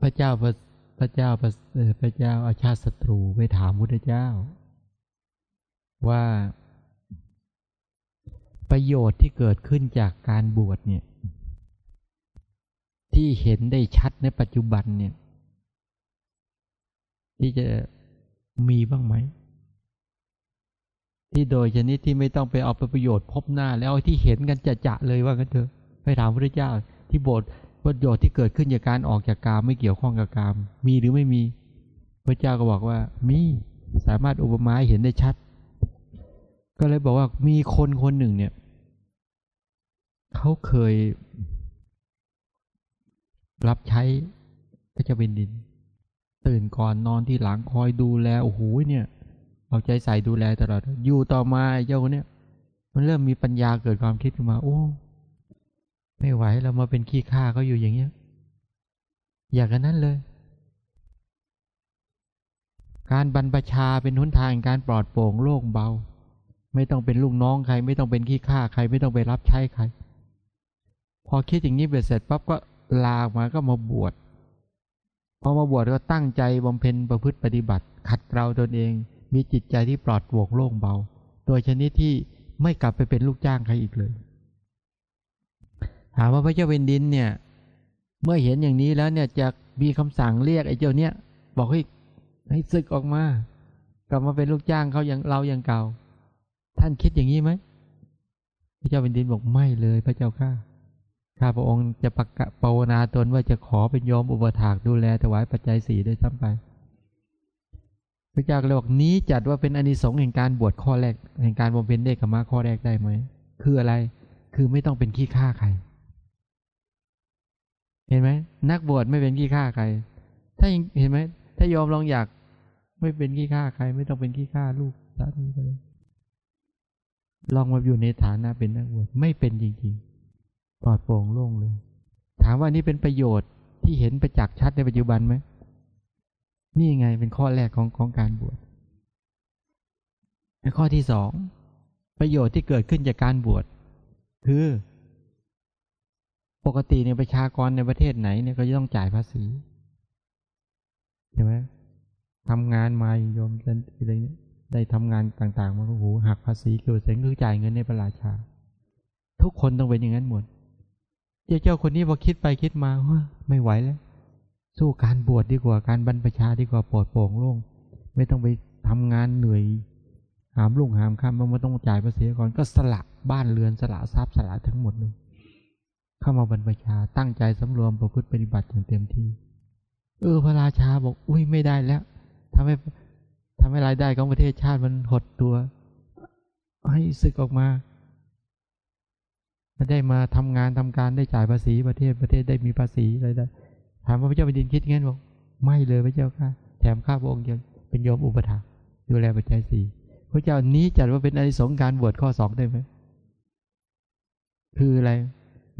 พระเจ้าพระพระเจ้าพระเอ่อพระเจ้าอาชาติศัตรูไปถามพุทธเจ้า ว่า ประโยชน์ที่เกิดขึ้นจากการบวชเนี่ย ที่เห็นได้ชัดในปัจจุบันเนี่ย ที่จะมีบ้างไหมที่โดยชนิดที่ไม่ต้องไปเอาไปประโยชน์พบหน้า แล้วที่เห็นกันจะจะเลยว่ากันเถอะไปถามพระเจ้า ที่บท ประโยชน์ที่เกิดขึ้นจากการออกจากกามไม่เกี่ยวข้องกับกาม มีหรือไม่มี พระเจ้าก็บอกว่ามีสามารถอุปมาเห็นได้ชัด ก็เลยบอกว่ามีคนคนหนึ่งเนี่ยเขาเคย รับใช้พระเจ้าเป็นดิน ตื่นก่อนนอนที่หลังคอยดูแลโอ้โหเนี่ยเอาใจใส่ดูแลตลอดอยู่ต่อมาเจ้าคนเนี้ยมันเริ่มมีปัญญาเกิดความคิดขึ้นมา โอ้ ไม่ไหวเรามาเป็นขี้ข้าเขาอยู่อย่างเงี้ย อยากกันนั้นเลย การบรรพชาเป็นหนทางแห่งการปลอดโปร่งโล่งเบา ไม่ต้องเป็นลูกน้องใคร ไม่ต้องเป็นขี้ข้าใคร ไม่ต้องไปรับใช้ใคร พอคิดอย่างนี้เบ็ดเสร็จปั๊บก็ลาออกมาก็มาบวชพอมาบวชก็ตั้งใจบำเพ็ญประพฤติปฏิบัติ ขัดเกลาตนเอง มีจิตใจที่ปลอดโปร่งโล่งเบา โดยชนิดที่ไม่กลับไปเป็นลูกจ้างใครอีกเลย ถามว่าพระเจ้าเป็นดินเนี่ย เมื่อเห็นอย่างนี้แล้วเนี่ยจะมีคำสั่งเรียกไอ้เจ้าเนี่ยบอกให้ให้ศึกออกมา กลับมาเป็นลูกจ้างเขาอย่างเราอย่างเก่า ท่านคิดอย่างนี้ไหมพระเจ้าเป็นดินบอกไม่เลยพระเจ้าข้าข้าพระองค์จะประกาศภาวนาตนว่าจะขอเป็นโยมอุปถากดูแลถวายปัจจัยสี่ได้วยซ้ำไป พระเจ้าก็เลยบอกนี้จัดว่าเป็นอนิสงส์แห่งการบวชข้อแรกแห่งการบำเพ็ญเนกขมาข้อแรกได้ไหม คืออะไร คือไม่ต้องเป็นขี้ข้าใคร เห็นไหมนักบวชไม่เป็นขี้ข้าใคร ถ้ายังเห็นไหมถ้ายอมลองอยากไม่เป็นขี้ข้าใคร ไม่ต้องเป็นขี้ข้าลูกสามีไปเลยลองมาอยู่ในฐานะเป็นนักบวชไม่เป็นจริงๆปลอดโปร่งโล่งเลย ถามว่านี่เป็นประโยชน์ที่เห็นประจักษ์ชัดในปัจจุบันไหมนี่ไงเป็นข้อแรกของของการบวชและข้อที่สองประโยชน์ที่เกิดขึ้นจากการบวชคือ ปกติในประชากรในประเทศไหนเนี่ยก็จะต้องจ่ายภาษีใช่ไหมทำงานมาโยมอะไรเนี่ยได้ทำงานต่างๆมาก็โหหักภาษีเกี่ยวเสงคือจ่ายเงินในพระราชา ทุกคนต้องเป็นอย่างนั้นหมดเจ้าเจ้าคนนี้พอคิดไปคิดมาเฮ้ยไม่ไหวแล้ว สู้การบวชดีกว่าการบรรพชาดีกว่าปลอดโปร่งโล่งไม่ต้องไปทำงานเหนื่อย หามลุ่งหามค่ำมันไม่ต้องจ่ายภาษีก่อนก็สละบ้านเรือนสละทรัพย์สละทั้งหมดเลย เข้ามาบรรพชาตั้งใจสำรวมประพฤติปฏิบัติอย่างเต็มที่ เออพระราชาบอก อุ้ยไม่ได้แล้วทำให้ทำให้รายได้ของประเทศชาติมันหดตัว ให้ศึกออกมาไม่ได้มาทำงานทำการได้จ่ายภาษีประเทศประเทศได้มีภาษีอะไรได้ถามว่าพระเจ้าแผ่นดินคิดงั้นบอกไม่เลยพระเจ้าค่ะแถมข้าพระองค์ยังเป็นโยมอุปถัมภ์ดูแลปัจจัยสี่พระเจ้านี้จัดว่าเป็นอนิสงส์การบวชข้อสองได้ไหมคืออะไร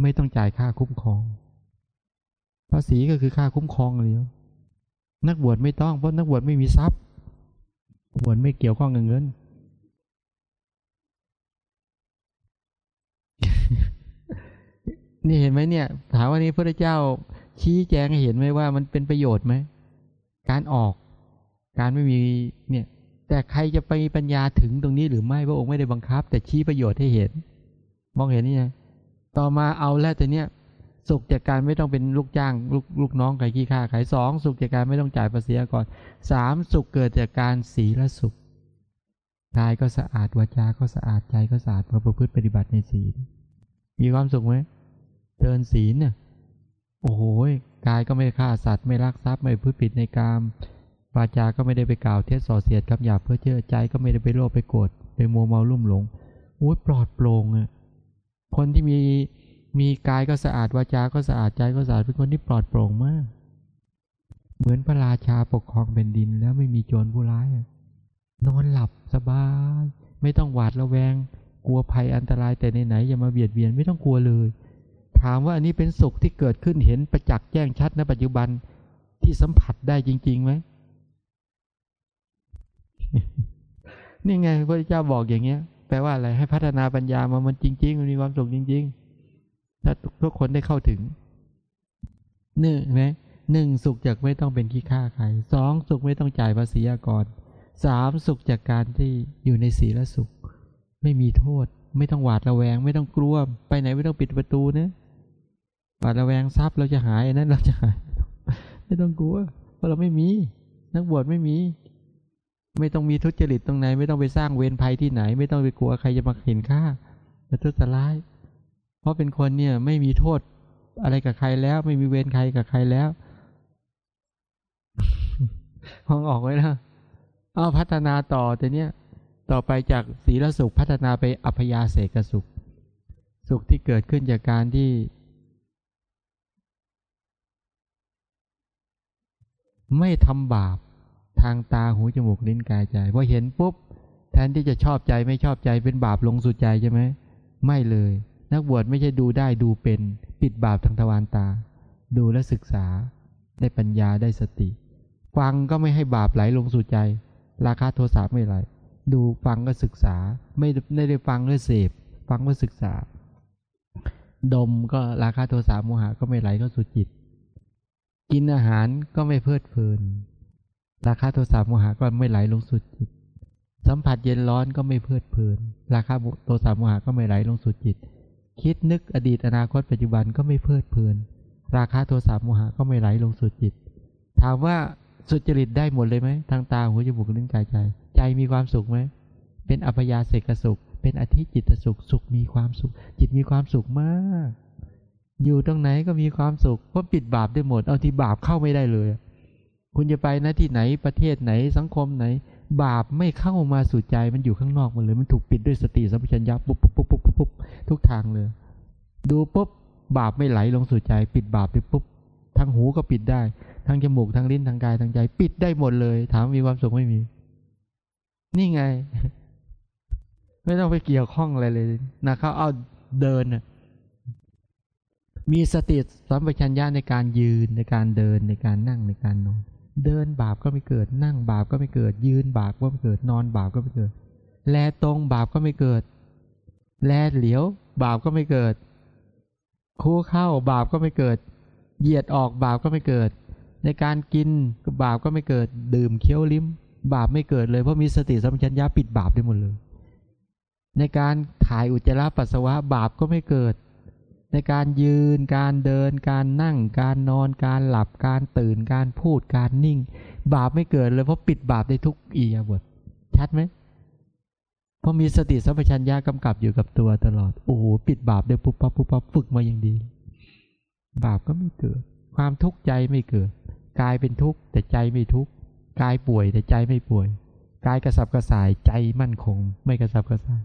ไม่ต้องจ่ายค่าคุ้มครอง ภาษีก็คือค่าคุ้มครองเลยนักบวชไม่ต้องเพราะนักบวชไม่มีทรัพย์บวชไม่เกี่ยวข้องกับเงิน นี่เห็นไหมเนี่ย ถามว่านี้พระเจ้าชี้แจงให้เห็นไหมว่ามันเป็นประโยชน์ไหม การออก การไม่มีเนี่ย แต่ใครจะไปปัญญาถึงตรงนี้หรือไม่พระองค์ไม่ได้บังคับ แต่ชี้ประโยชน์ให้เห็น มองเห็นนี่ไง ต่อมาเอาแล้วแต่เนี้ยสุขจากการไม่ต้องเป็นลูกจ้างลูกลูกน้องใครขี้ข้าขายสองสุขจากการไม่ต้องจ่ายภาษีก่อนสามสุขเกิดจากการศีลสุขกายก็สะอาดวาจาก็สะอาดใจก็สะอาดเพราะประพฤติปฏิบัติในศีล มีความสุขไหมเดินศีลเนี่ยโอ้โหกายก็ไม่ฆ่าสัตว์ไม่รักทรัพย์ไม่พูดผิดในกามวาจาก็ไม่ได้ไปกล่าวเท็จส่อเสียดคำหยาบเพื่อเชื่อใจก็ไม่ได้ไปโลภไปโกรธไปมัวเมาลุ่มหลงโอ้ยปลอดโปร่งอะ คนที่มีมีกายก็สะอาดวาจา ก็สะอาดใจก็สะอาดเป็นคนที่ปลอดโปร่งมาก เหมือนพระราชาปกครองแผ่นดินแล้วไม่มีโจรผู้ร้ายนอนหลับสบาย ไม่ต้องหวาดระแวง กลัวภัยอันตรายแต่ในไหนอย่ามาเบียดเบียนไม่ต้องกลัวเลย ถามว่าอันนี้เป็นสุขที่เกิดขึ้นเห็นประจักษ์แจ้งชัดในปัจจุบันที่สัมผัสได้จริงๆไหมนี่ไงพระเจ้าบอกอย่างเงี้ย แปลว่าอะไร ให้พัฒนาปัญญามามันจริง ๆ มันมีความสุขจริง ๆ ถ้าทุกคนได้เข้าถึงหนี่ไหมหนึ่งสุขจากไม่ต้องเป็นขี้ข้าใครสองสุขไม่ต้องจ่ายภาษีอากรสามสุขจากการที่อยู่ในศีลสุข ไม่มีโทษ ไม่ต้องหวาดระแวง ไม่ต้องกลัว ไปไหนไม่ต้องปิดประตูนะหวาดระแวงทรัพย์เราจะหายนนั้นเราจะหาย ไม่ต้องกลัวเพราะเราไม่มี นักบวชไม่มี ไม่ต้องมีทุจริตตรงไหน ไม่ต้องไปสร้างเวรภัยที่ไหน ไม่ต้องไปกลัวใครจะมาเห็นค่าประทุษร้าย เพราะเป็นคนเนี่ยไม่มีโทษอะไรกับใครแล้ว ไม่มีเวรใครกับใครแล้วห้องออกไว้แล้วเอาพัฒนาต่อแต่เนี้ยต่อไปจากศีลสุขพัฒนาไปอัพยาเสกสุข สุขที่เกิดขึ้นจากการที่ ไม่ทำบาป ทางตาหูจมูกลิ้นกายใจพอเห็นปุ๊บแทนที่จะชอบใจไม่ชอบใจเป็นบาปลงสู่ใจใช่ไหมไม่เลย นักบวชไม่ใช่ดูได้ดูเป็น ปิดบาปทางทวารตา ดูและศึกษา ได้ปัญญาได้สติ ฟังก็ไม่ให้บาปไหลลงสู่ใจ ราคาโทสะไม่ไหลดูฟังก็ศึกษา ไม่ไม่ได้ฟังเพื่อเสพ ฟังเพื่อศึกษา ดมก็ราคาโทสะโมหะก็ไม่ไหลเข้าสู่จิต กินอาหารก็ไม่เพลิดเพลิน ราคาโทสะโมหะก็ไม่ไหลลงสู่จิต สัมผัสเย็นร้อนก็ไม่เพลิดเพลิน ราคาโทสะโมหะก็ไม่ไหลลงสู่จิต คิดนึกอดีตอนาคตปัจจุบันก็ไม่เพลิดเพลิน ราคาโทสะโมหะก็ไม่ไหลลงสู่จิต ถามว่าสุจริตได้หมดเลยไหมทางตาหูจมูกลิ้นกายใจ ใจมีความสุขไหมเป็นอัพยาเสกสุข เป็นอธิจิตสุข สุขมีความสุข จิตมีความสุขมาก อยู่ตรงไหนก็มีความสุขเพราะปิดบาปได้หมด เอาที่บาปเข้าไม่ได้เลย คุณจะไปนะที่ไหนประเทศไหนสังคมไหน บาปไม่เข้ามาสู่ใจมันอยู่ข้างนอกหมดเลย มันถูกปิดด้วยสติสัมปชัญญะปุ๊บปุ๊บปุ๊บปุ๊บปุ๊บทุกทางเลย ดูปุ๊บบาปไม่ไหลลงสู่ใจ ปิดบาปไปปุ๊บทางหูก็ปิดได้ทางจมูกทางลิ้นทางกายทางใจ ปิดได้หมดเลย ถามมีความสุขไม่มี นี่ไง ไม่ต้องไปเกี่ยวข้องอะไรเลยนะเขาเอาเดินมีสติสัมปชัญญะในการยืนในการเดินในการนั่งในการนอน เดินบาปก็ไม่เกิด นั่งบาปก็ไม่เกิด ยืนบาปก็ไม่เกิด นอนบาปก็ไม่เกิด แลตรงบาปก็ไม่เกิด แลเหลียว บาปก็ไม่เกิด คู่เข้าบาปก็ไม่เกิด เหยียดออกบาปก็ไม่เกิด ในการกินบาปก็ไม่เกิด ดื่มเคี้ยวลิ้ม บาปไม่เกิดเลยเพราะมีสติสัมปชัญญะปิดบาปได้หมดเลย ในการถ่ายอุจจาระปัสสาวะบาปก็ไม่เกิด ในการยืน การเดิน การนั่ง การนอน การหลับ การตื่น การพูด การนิ่ง บาปไม่เกิดเลยเพราะปิดบาปได้ทุกอียบท ชัดไหมเพราะมีสติสัมปชัญญะกำกับอยู่กับตัวตลอด โอ้โห ปิดบาปได้ปุ๊บปั๊บปุ๊บปั๊บฝึกมาอย่างดี บาปก็ไม่เกิด ความทุกข์ใจไม่เกิด กายเป็นทุกข์แต่ใจไม่ทุกข์ กายป่วยแต่ใจไม่ป่วย กายกระสับกระส่ายใจมั่นคง ไม่กระสับกระส่าย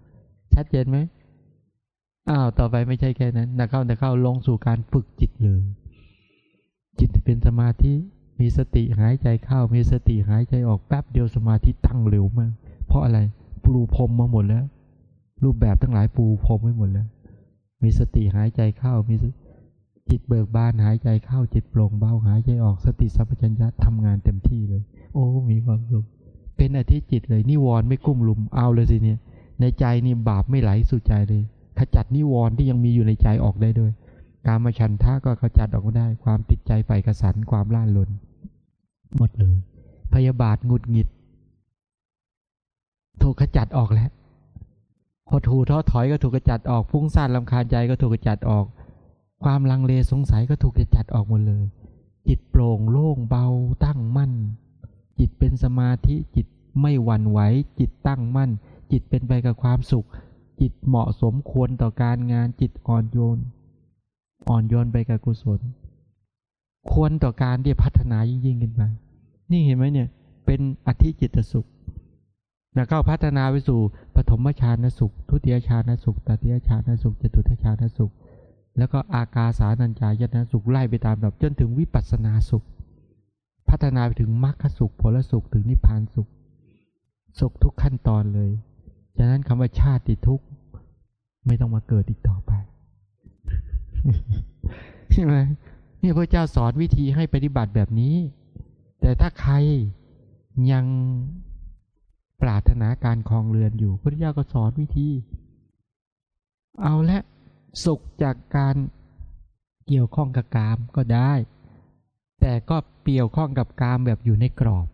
ชัดเจนไหม อ้าวต่อไปไม่ใช่แค่นั้นนะเข้านะเข้าลงสู่การฝึกจิตเลย จิตเป็นสมาธิมีสติหายใจเข้า มีสติหายใจออกแป๊บเดียวสมาธิตั้งเร็วมาก เพราะอะไรปูพรมมาหมดแล้ว รูปแบบทั้งหลายปูพรมไว้หมดแล้ว มีสติหายใจเข้ามีจิตเบิกบานหายใจเข้าจิตโปร่งเบาหายใจออกสติสัมปชัญญะทำงานเต็มที่เลย โอ้มีความสุขเป็นอธิจิตเลยนิวรณ์ไม่กุ้มลุมเอาเลยสิเนี่ยในใจนี่บาปไม่ไหลสู่ใจเลย ขจัดนิวรณ์ที่ยังมีอยู่ในใจออกได้ด้วย การมาชันท่าก็ขจัดออกได้ ความติดใจใฝ่กระสันความล่าลนหมดเลย พยาบาทงุดหงิดถูกขจัดออกแล้วหดหูท้อถอยก็ถูกขจัดออกฟุ้งซ่านลำคาญใจก็ถูกขจัดออก ความลังเลสงสัยก็ถูกขจัดออกหมดเลย จิตโปร่งโล่งเบาตั้งมั่น จิตเป็นสมาธิจิตไม่หวั่นไหวจิตตั้งมั่น จิตเป็นไปกับความสุข จิตเหมาะสมควรต่อการงานจิตอ่อนโยน อ่อนโยนไปกับกุศล ควรต่อการที่พัฒนายิ่งยิ่งขึ้นไปนี่เห็นไหมเนี่ย เป็นอธิจิตสุข แล้วก็พัฒนาไปสู่ปฐมฌานสุข ทุติยฌานสุขตติยฌานสุขจตุตฌานสุข แล้วก็อากาสานัญจายตนะสุขไล่ไปตามแบบจนถึงวิปัสสนาสุข พัฒนาไปถึงมรรคสุขผลสุขถึงนิพพานสุข สุขทุกขั้นตอนเลย ฉะนั้นคำว่าชาติทุกข์ไม่ต้องมาเกิดอีกต่อไปใช่ไหมนี่พระเจ้าสอนวิธีให้ปฏิบัติแบบนี้ แต่ถ้าใครยังปรารถนาการคลองเรือนอยู่ พระเจ้าก็สอนวิธี เอาละสุขจากการเกี่ยวข้องกับกามก็ได้ แต่ก็เกี่ยวข้องกับกามแบบอยู่ในกรอบ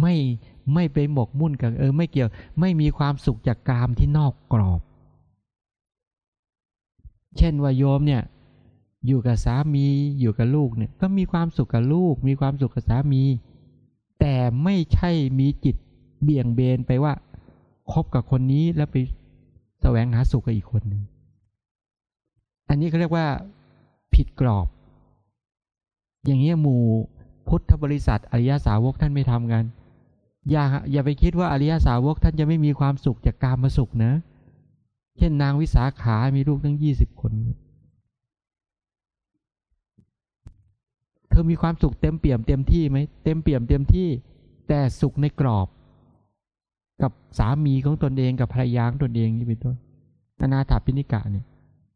ไม่ไม่ไปหมกมุ่นกับเออไม่เกี่ยว ไม่มีความสุขจากกามที่นอกกรอบ เช่นว่าโยมเนี่ยอยู่กับสามีอยู่กับลูกเนี่ยก็มีความสุขกับลูก มีความสุขกับสามี แต่ไม่ใช่มีจิตเบี่ยงเบนไปว่าคบกับคนนี้แล้วไปแสวงหาสุขกับอีกคนหนึ่งอันนี้เขาเรียกว่าผิดกรอบ อย่างเงี้ยหมู่พุทธบริษัทอริยสาวกท่านไม่ทำกัน อย่าอย่าไปคิดว่าอริยสาวกท่านจะไม่มีความสุขจากการมาสุขนะ เช่นนางวิสาขา มีลูกตั้งยี่สิบคน เธอมีความสุขเต็มเปี่ยมเต็มที่ไหม เต็มเปี่ยมเต็มที่ แต่สุขในกรอบ กับสามีของตนเองกับภรรยาของตนเองนี่เป็นต้นอนาถาปิณิกะเนี่ย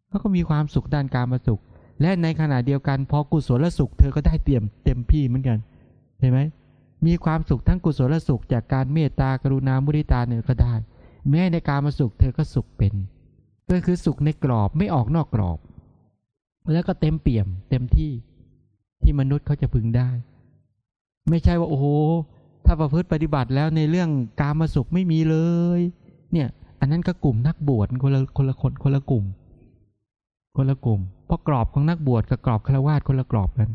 เขาก็มีความสุขด้านการมาสุข และในขณะเดียวกันพอกุศลสุข เธอก็ได้เตรียมเต็มที่เหมือนกันเห็นไหม มีความสุขทั้งกุศลสุขจากการเมตตากรุณามุทิตาเนี่ยก็ได้ แม้ในการมาสุขเธอก็สุขเป็นก็คือสุขในกรอบไม่ออกนอกกรอบ แล้วก็เต็มเปี่ยม เต็มที่ที่มนุษย์เขาจะพึงได้ ไม่ใช่ว่าโอ้โหถ้าประพฤติปฏิบัติแล้วในเรื่องการมาสุขไม่มีเลย เนี่ย อันนั้นก็กลุ่มนักบวชคนละคนละคนคนละกลุ่ม คนละกลุ่มเพราะกรอบของนักบวชกับกรอบฆราวาสคนละกรอบกัน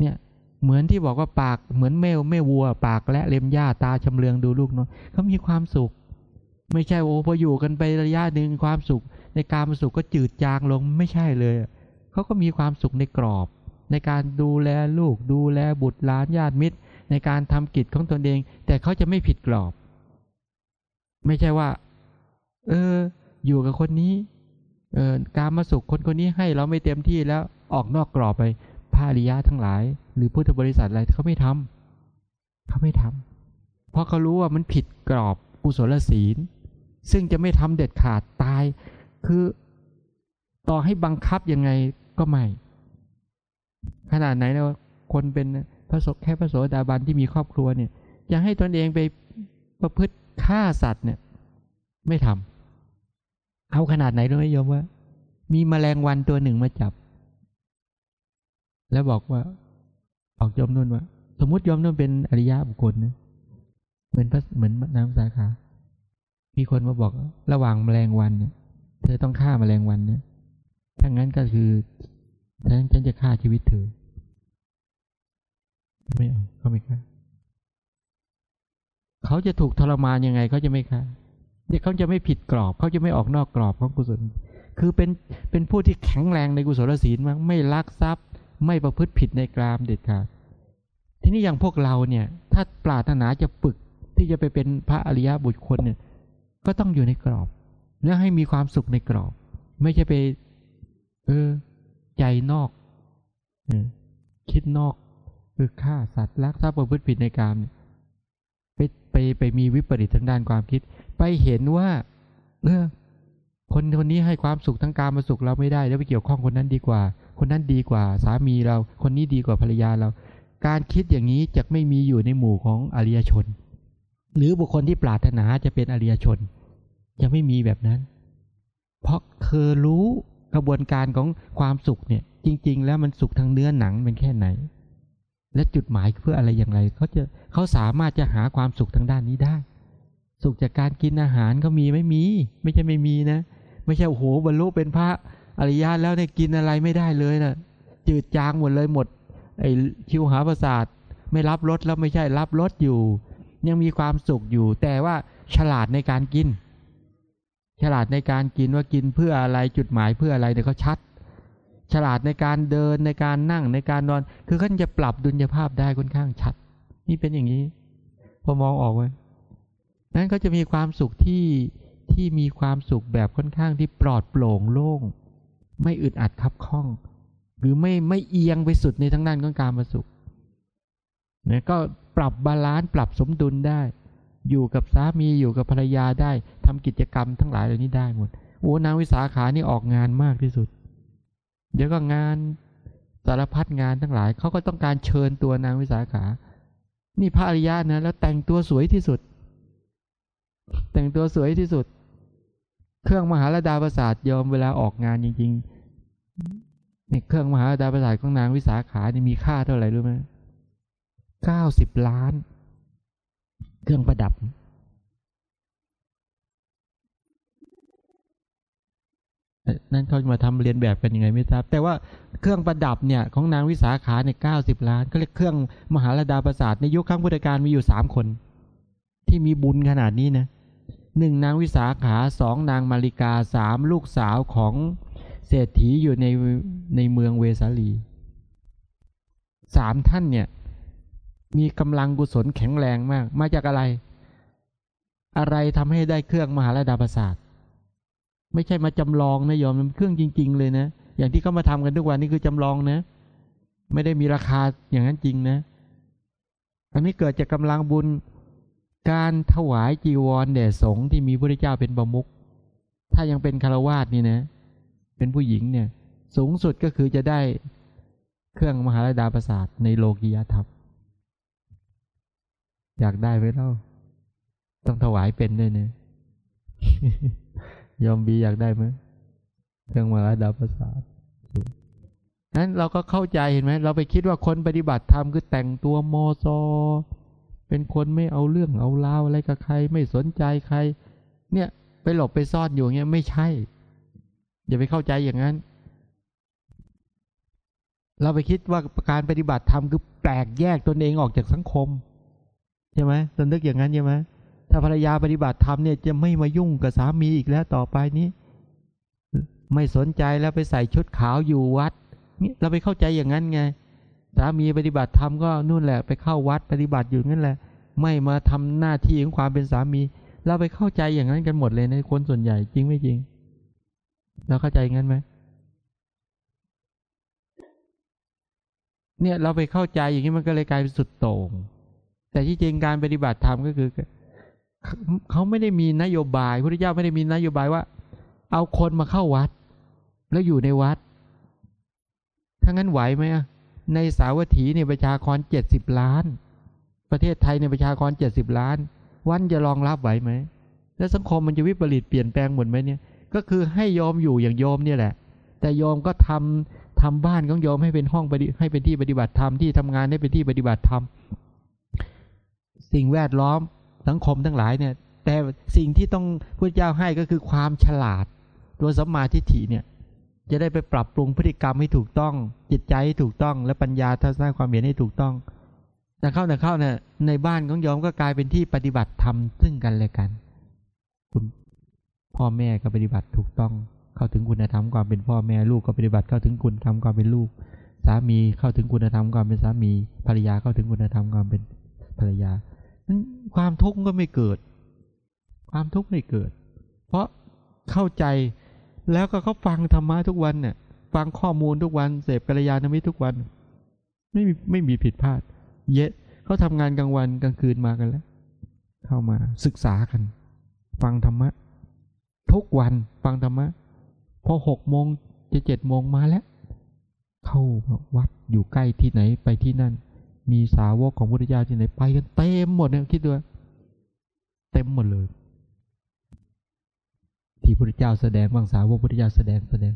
เนี่ย เหมือนที่บอกว่าปากเหมือนแมวแม่วัว ปากและเล็มหญ้าตาชำเลืองดูลูกเนาะเขามีความสุข ไม่ใช่โอ้พออยู่กันไประยะหนึ่งความสุข ในการมาสุขก็จืดจางลงไม่ใช่เลยเขาก็มีความสุขในกรอบ ในการดูแลลูก ดูแลบุตรหลานญาติมิตร ในการทำกิจของตนเอง แต่เขาจะไม่ผิดกรอบ ไม่ใช่ว่า เออ อยู่กับคนนี้ เออการมาสุขคนคนนี้ให้เราไม่เต็มที่แล้วออกนอกกรอบไป พาริยะทั้งหลาย หรือพุทธบริษัทอะไรเขาไม่ทำเขาไม่ทำเพราะเขารู้ว่ามันผิดกรอบกุศลศีล ซึ่งจะไม่ทำเด็ดขาดตาย คือต่อให้บังคับยังไงก็ไม่ ขนาดไหนแล้วคนเป็นพระสแค่พระโสดาบันที่มีครอบครัวเนี่ยจะให้ตนเองไปประพฤติฆ่าสัตว์เนี่ย ไม่ทำเอาขนาดไหนรู้ไหมโยมว่า มีแมลงวันตัวหนึ่งมาจับ แล้วบอกว่าออกยมนุ่นว่า สมมติยมนุ่นเป็นอริยะบุคคลนะเหมือนพระเหมือนน้ำสาขา มีคนมาบอกระหว่างแมลงวันเนี่ย เธอต้องฆ่าแมลงวันเนี่ยถ้างั้นก็คือฉันฉันจะฆ่าชีวิตเธอไม่เอาเขาไม่ฆ่าเขาจะถูกทรมานยังไงเขาจะไม่ฆ่าเด็กเขาจะไม่ผิดกรอบ เขาจะไม่ออกนอกกรอบของกุศล คือเป็นเป็นผู้ที่แข็งแรงในกุศลศีลมากไม่ลักทรัพย์ ไม่ประพฤติผิดในกรามเด็ดขาดทีนี้อย่างพวกเราเนี่ย ถ้าปรารถนาจะฝึกที่จะไปเป็นพระอริยบุตรคนเนี่ย ก็ต้องอยู่ในกรอบและให้มีความสุขในกรอบ ไม่ใช่ไป เออ ใจนอกอคิดนอกคือฆ่าสัตว์ลักทรัพย์ประพฤติผิดในกรรมไปไปไปมีวิปริตทางด้านความคิด ไปเห็นว่า เออคนคนนี้ให้ความสุขทั้งการมาสุขเราไม่ได้ แล้วไปเกี่ยวข้องคนนั้นดีกว่า คนนั้นดีกว่าสามีเรา คนนี้ดีกว่าภรรยาเรา การคิดอย่างนี้จะไม่มีอยู่ในหมู่ของอริยชน หรือบุคคลที่ปรารถนาจะเป็นอริยชนจะไม่มีแบบนั้น เพราะเธอรู้กระบวนการของความสุขเนี่ย จริง ๆ แล้วมันสุขทางเนื้อหนังเป็นแค่ไหน และจุดหมายเพื่ออะไรอย่างไรเขาจะเขาสามารถจะหาความสุขทางด้านนี้ได้ สุขจากการกินอาหารก็มีไม่มี ไม่ใช่ไม่มีนะ ไม่ใช่โอ้โหบรรลุเป็นพระ อริยะแล้วเนี่ยกินอะไรไม่ได้เลยนะจืดจางหมดเลยหมด ไอ้คิวหาประสาทไม่รับรสแล้วไม่ใช่รับรสอยู่ ยังมีความสุขอยู่ แต่ว่าฉลาดในการกิน ฉลาดในการกินว่ากินเพื่ออะไรจุดหมายเพื่ออะไรเนี่ยเขาชัด ฉลาดในการเดินในการนั่งในการนอน คือเขาจะปรับดุลยภาพได้ค่อนข้างชัด นี่เป็นอย่างนี้ พอมองออกไว้นั้นก็จะมีความสุขที่ที่มีความสุขแบบค่อนข้างที่ปลอดโปร่งโล่ง ไม่อึดอัดคับข้อง หรือไม่ไม่เอียงไปสุดในทั้งนั้นของการมาสุขเนี่ยก็ปรับ balance ปรับสมดุลได้ อยู่กับสามีอยู่กับภรรยาได้ทำกิจกรรมทั้งหลายเหล่านี้ได้หมดโอ้นางวิสาขานี่ออกงานมากที่สุด เดี๋ยวก็งานสารพัดงานทั้งหลายเขาก็ต้องการเชิญตัวนางวิสาขา นี่พระอริยะนะแล้วแต่งตัวสวยที่สุด แต่งตัวสวยที่สุด เครื่องมหาลดาประสาทยอมเวลาออกงานจริงเนี่ยเครื่องมหาลดาประสาทของนางวิสาขานี่มีค่าเท่าไหร่รู้ไหมเก้าสิบล้าน เครื่องประดับ นั่นเขามาทำเรียนแบบกันยังไงไม่ทราบ แต่ว่าเครื่องประดับเนี่ยของนางวิสาขาเนี่ยเก้าสิบล้านก็เรียกเครื่องมหาลดาประสาทในยุคครั้งพุทธกาลมีอยู่สามคน ที่มีบุญขนาดนี้นะ หนึ่งนางวิสาขาสองนางมาริกาสามลูกสาวของเศรษฐีอยู่ในในเมืองเวสาลีสามท่านเนี่ย มีกำลังกุศลแข็งแรงมาก มาจากอะไร อะไรทำให้ได้เครื่องมหาลดาประสาทไม่ใช่มาจำลองนะยอมมันเครื่องจริง ๆ เลยนะ อย่างที่เขามาทำกันทุกวันนี้คือจำลองนะ ไม่ได้มีราคาอย่างนั้นจริงนะ อันนี้เกิดจากกำลังบุญ การถวายจีวรแด่สงฆ์ที่มีพระเจ้าเป็นประมุขถ้ายังเป็นคารวาสนี่นะ เป็นผู้หญิงเนี่ย สูงสุดก็คือจะได้เครื่องมหาลดาประสาทในโลกียธรรมอยากได้ไหมเล่า ต้องถวายเป็นด้วยเนี่ยยอมบีอยากได้ไหมเครื่องมหาลดาประสาทนั้นเราก็เข้าใจเห็นไหมเราไปคิดว่าคนปฏิบัติธรรมคือแต่งตัวโมอซ เป็นคนไม่เอาเรื่องเอาราวอะไรกับใคร ไม่สนใจใคร เนี่ยไปหลบไปซ่อนอยู่เงี้ยไม่ใช่ อย่าไปเข้าใจอย่างนั้น เราไปคิดว่าการปฏิบัติธรรมคือแปลกแยกตนเองออกจากสังคมใช่ไหมสำนึกอย่างนั้นใช่ไหมถ้าภรรยาปฏิบัติธรรมเนี่ยจะไม่มายุ่งกับสามีอีกแล้วต่อไปนี้ ไม่สนใจแล้วไปใส่ชุดขาวอยู่วัดนี่เราไปเข้าใจอย่างนั้นไง สามีปฏิบัติธรรมก็นู่นแหละไปเข้าวัดปฏิบัติอยู่นั่นแหละ ไม่มาทำหน้าที่ของความเป็นสามี เราไปเข้าใจอย่างนั้นกันหมดเลยในคนส่วนใหญ่จริงไม่จริงเราเข้าใจงั้นไหมเนี่ยเราไปเข้าใจอย่างนี้มันก็เลยกลายเป็นสุดโต่งแต่ที่จริงการปฏิบัติธรรมก็คือเขาไม่ได้มีนโยบายพระเจ้าไม่ได้มีนโยบายว่า เอาคนมาเข้าวัด แล้วอยู่ในวัดถ้างั้นไหวไหมอะ ในสาวัตถีเนี่ยประชากรเจ็ดสิบล้าน ประเทศไทยในประชากรเจ็ดสิบล้าน วันจะรองรับไหวไหม แล้วสังคมมันจะวิปริตเปลี่ยนแปลงหมดไหมเนี่ย ก็คือให้ยอมอยู่อย่างยอมเนี่ยแหละ แต่ยอมก็ทำทำบ้านของยอมให้เป็นห้องปฏิให้เป็นที่ปฏิบัติธรรมที่ทำงานให้เป็นที่ปฏิบัติธรรมสิ่งแวดล้อมสังคมทั้งหลายเนี่ย แต่สิ่งที่ต้องพระเจ้าให้ก็คือความฉลาดตัวสัมมาทิฏฐิเนี่ย จะได้ไปปรับปรุงพฤติกรรมให้ถูกต้อง จิตใจให้ถูกต้อง และปัญญาทัศนความเห็นให้ถูกต้องแต่เข้าแต่เข้าเนี่ยในบ้านของยอมก็กลายเป็นที่ปฏิบัติธรรมซึ่งกันและกัน คุณพ่อแม่ก็ปฏิบัติถูกต้อง เข้าถึงคุณธรรมความเป็นพ่อแม่ลูกก็ปฏิบัติเข้าถึงคุณธรรมความเป็นลูก สามีเข้าถึงคุณธรรมความเป็นสามีภรรยาเข้าถึงคุณธรรมความเป็นภรรยาความทุกข์ก็ไม่เกิด ความทุกข์ไม่เกิด เพราะเข้าใจ แล้วก็เขาฟังธรรมะทุกวันเนี่ย ฟังข้อมูลทุกวัน เสพกัลยาณมิตรทุกวัน ไม่มีไม่มีผิดพลาด เยอะเขาทำงานกลางวันกลางคืนมากันแล้ว เข้ามาศึกษากัน ฟังธรรมะ ทุกวันฟังธรรมะ พอหกโมงจะเจ็ดโมงมาแล้ว เข้าวัดอยู่ใกล้ที่ไหนไปที่นั่น มีสาวกของพุทธเจ้าที่ไหนไปกันเต็มหมดเนี่ยคิดดูเต็มหมดเลย ที่พระเจ้าแสดงบางสาวกพระเจ้าแสดงแสดง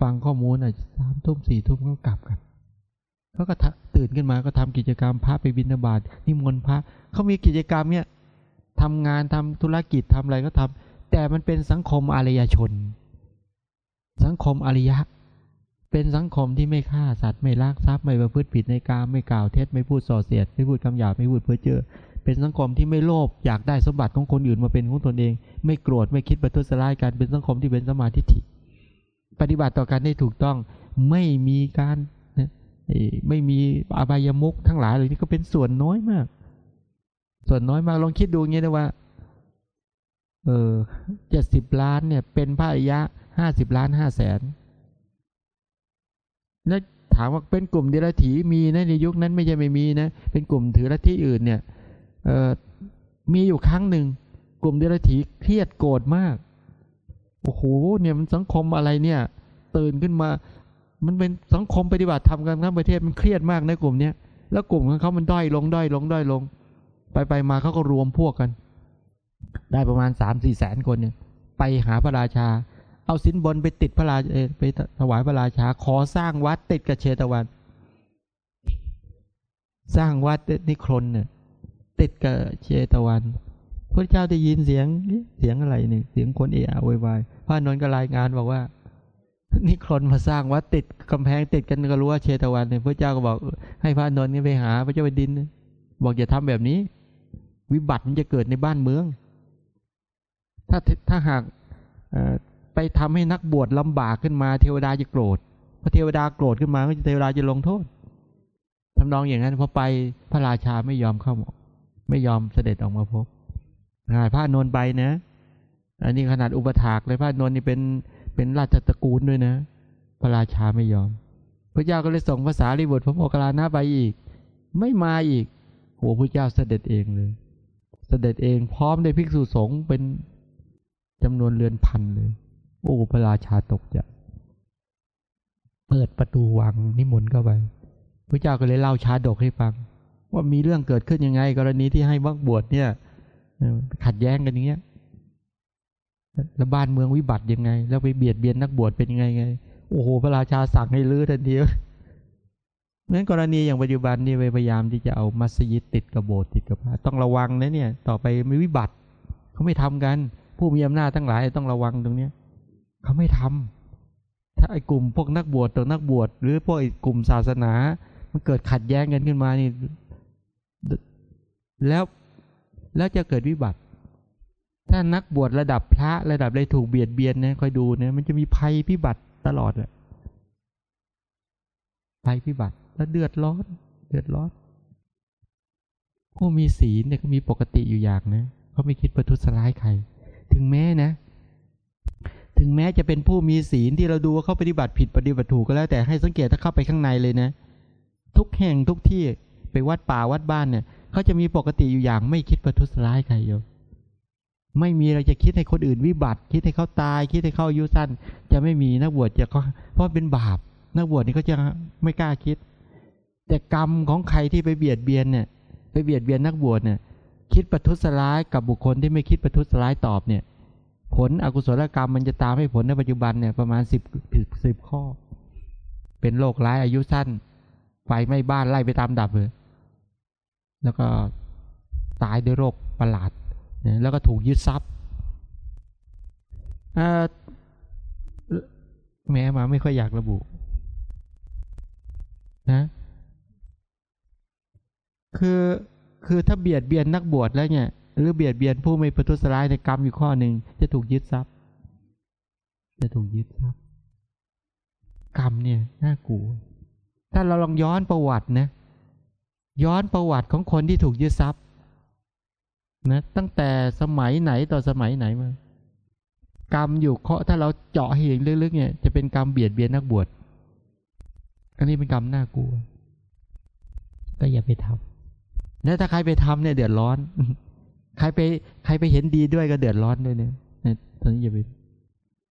ฟังข้อมูลอะสามทุ่มสี่ทุ่มก็กลับกันเขาก็ตื่นขึ้นมาก็ทำกิจกรรมพระไปบิณฑบาตนิมนต์พระเขามีกิจกรรมเนี่ยทำงานทำธุรกิจทำอะไรก็ทำแต่มันเป็นสังคมอารยชน สังคมอารยะ เป็นสังคมที่ไม่ฆ่าสัตว์ไม่ลักทรัพย์ไม่ประพฤติผิดในกามไม่กล่าวเท็จไม่พูดส่อเสียด ไม่พูดคำหยาบไม่พูดเพ้อเจ้อ เป็นสังคมที่ไม่โลภอยากได้สมบัติของคนอื่นมาเป็นของตนเอง ไม่โกรธไม่คิดประทุษร้ายกันเป็นสังคมที่เป็นสมาธิิปฏิบัติต่อกันได้ถูกต้องไม่มีการไม่มีอบายมุกทั้งหลายเลยนี่ก็เป็นส่วนน้อยมาก ส่วนน้อยมากลองคิดดูงี้นะว่า เออเจ็ดสิบล้านเนี่ย เป็นพระอริยะห้าสิบล้านห้าแสนแล้วถามว่าเป็นกลุ่มเดรัจฉีมีนะในยุคนั้นไม่ใช่ไม่มีนะเป็นกลุ่มถือลัทธิอื่นเนี่ย มีอยู่ครั้งหนึ่ง กลุ่มเดรัจฉีเครียดโกรธมาก โอ้โหเนี่ยมันสังคมอะไรเนี่ยตื่นขึ้นมา มันเป็นสังคมปฏิบัติธรรมกันทั้งประเทศมันเครียดมากในกลุ่มเนี้ยแล้วกลุ่มของเขามันด้อยลงด้อยลงด้อยลง ไปไปมาเขาก็รวมพวกกัน ได้ประมาณสามสี่แสนคนเนี่ยไปหาพระราชา เอาสินบนไปติดพระราชไปถวายพระราชา ขอสร้างวัดติดกับเชตวัน สร้างวัดนิครนเนี่ย ติดกับเชตวันพระเจ้าได้ยินเสียงเสียงอะไรเนี่ยเสียงคนเอะอะวยวายพระนนท์ก็รายงานบอกว่านิครนมาสร้างวัดติดกำแพงติดกันก็รู้ว่าเชตวันเนี่ยพระเจ้าก็บอกให้พระนนท์นี่ไปหาพระเจ้าแผ่นดิน บอกอย่าทำแบบนี้ วิบัติมันจะเกิดในบ้านเมือง ถ้าถ้าหากไปทำให้นักบวชลำบากขึ้นมา เทวดาจะโกรธพอเทวดาโกรธขึ้นมาก็เทวดาจะลงโทษทำนองอย่างนั้นพอไปพระราชาไม่ยอมเข้า ไม่ยอมเสด็จออกมาพบงายพระนนท์ไปนะอันนี้ขนาดอุปถากเลยพระนนท์นี่เป็นเป็นราชตระกูลด้วยนะ พระราชาไม่ยอม พระเจ้าก็เลยส่งภาษาลิบุตรพระโมคคัลลานะไปอีก ไม่มาอีกโหพระเจ้าเสด็จเองเลย เสด็จเองพร้อมในภิกษุสงฆ์เป็นจำนวนเรือนพันเลย โอ้พระราชาตกใจเปิดประตูวังนิมนต์เข้าไปพระเจ้าก็เลยเล่าชาดกให้ฟัง ว่ามีเรื่องเกิดขึ้นยังไง กรณีที่ให้วักบวชเนี่ยขัดแย้งกันอย่างเงี้ยแล้วบ้านเมืองวิบัติยังไง แล้วไปเบียดเบียนนักบวชเป็นยังไงไง โอ้โหพระราชาสั่งให้ลื้อทันทีเหมือนกรณีอย่างปัจจุบันนี่พยายามที่จะเอามัสยิดติดกับโบสถ์ติดกับพระต้องระวังนะเนี่ย ต่อไปไม่วิบัติเขาไม่ทำกัน ผู้มีอำนาจทั้งหลายต้องระวังตรงเนี้ยเขาไม่ทำถ้าไอ้กลุ่มพวกนักบวชตัวนักบวชหรือพวกไอ้กลุ่มศาสนา มันเกิดขัดแย้งกันขึ้นมานี่ แล้วแล้วจะเกิดวิบัติ ถ้านักบวชระดับพระระดับอะไรถูกเบียดเบียนนะคอยดูนะมันจะมีภัยพิบัติตลอดเลยภัยพิบัติแล้วเดือดร้อนเดือดร้อนผู้มีศีลเนี่ยก็มีปกติอยู่อย่างนะเขาไม่คิดประทุษร้ายใคร ถึงแม้นะ ถึงแม้จะเป็นผู้มีศีลที่เราดูว่าเขาปฏิบัติผิดปฏิบัติถูกก็แล้วแต่ให้สังเกตถ้าเข้าไปข้างในเลยนะ ทุกแห่งทุกที่ ไปวัดป่าวัดบ้านเนี่ยเขาจะมีปกติอยู่อย่างไม่คิดประทุษร้ายใครโยมไม่มีเราจะคิดให้คนอื่นวิบัติ คิดให้เขาตาย คิดให้เขาอายุสั้น จะไม่มีนักบวชจะเขาเพราะเป็นบาป นักบวชนี่เขาจะไม่กล้าคิด แต่กรรมของใครที่ไปเบียดเบียนเนี่ยไปเบียดเบียนนักบวชเนี่ย คิดประทุษร้ายกับบุคคลที่ไม่คิดประทุษร้ายตอบเนี่ย ผลอกุศลกรรมมันจะตามให้ผลในปัจจุบันเนี่ยประมาณสิบสิบข้อ เป็นโรคร้ายอายุสั้นไฟไหม้บ้านไล่ไปตามดับเลย แล้วก็ตายด้วยโรคประหลาดนะแล้วก็ถูกยึดทรัพย์แม้มาไม่ค่อยอยากระบุนะคือคือถ้าเบียดเบียนนักบวชแล้วเนี่ย หรือเบียดเบียนผู้ไม่ประทุษร้ายในกรรมอยู่ข้อหนึ่งจะถูกยึดทรัพย์ จะถูกยึดทรัพย์ กรรมเนี่ยน่ากลัวถ้าเราลองย้อนประวัตินะ ย้อนประวัติของคนที่ถูกยึดทรัพย์นะตั้งแต่สมัยไหนต่อสมัยไหนมากรรมอยู่เคาะถ้าเราเจาะเห็นลึกๆเนี่ยจะเป็นกรรมเบียดเบียนนักบวชอันนี้เป็นกรรมน่ากลัว ก็อย่าไปทำแล้วถ้าใครไปทำเนี่ยเดือดร้อน ใครไปใครไปเห็นดีด้วยก็เดือดร้อนด้วยเนี่ยตอนนี้อย่าไป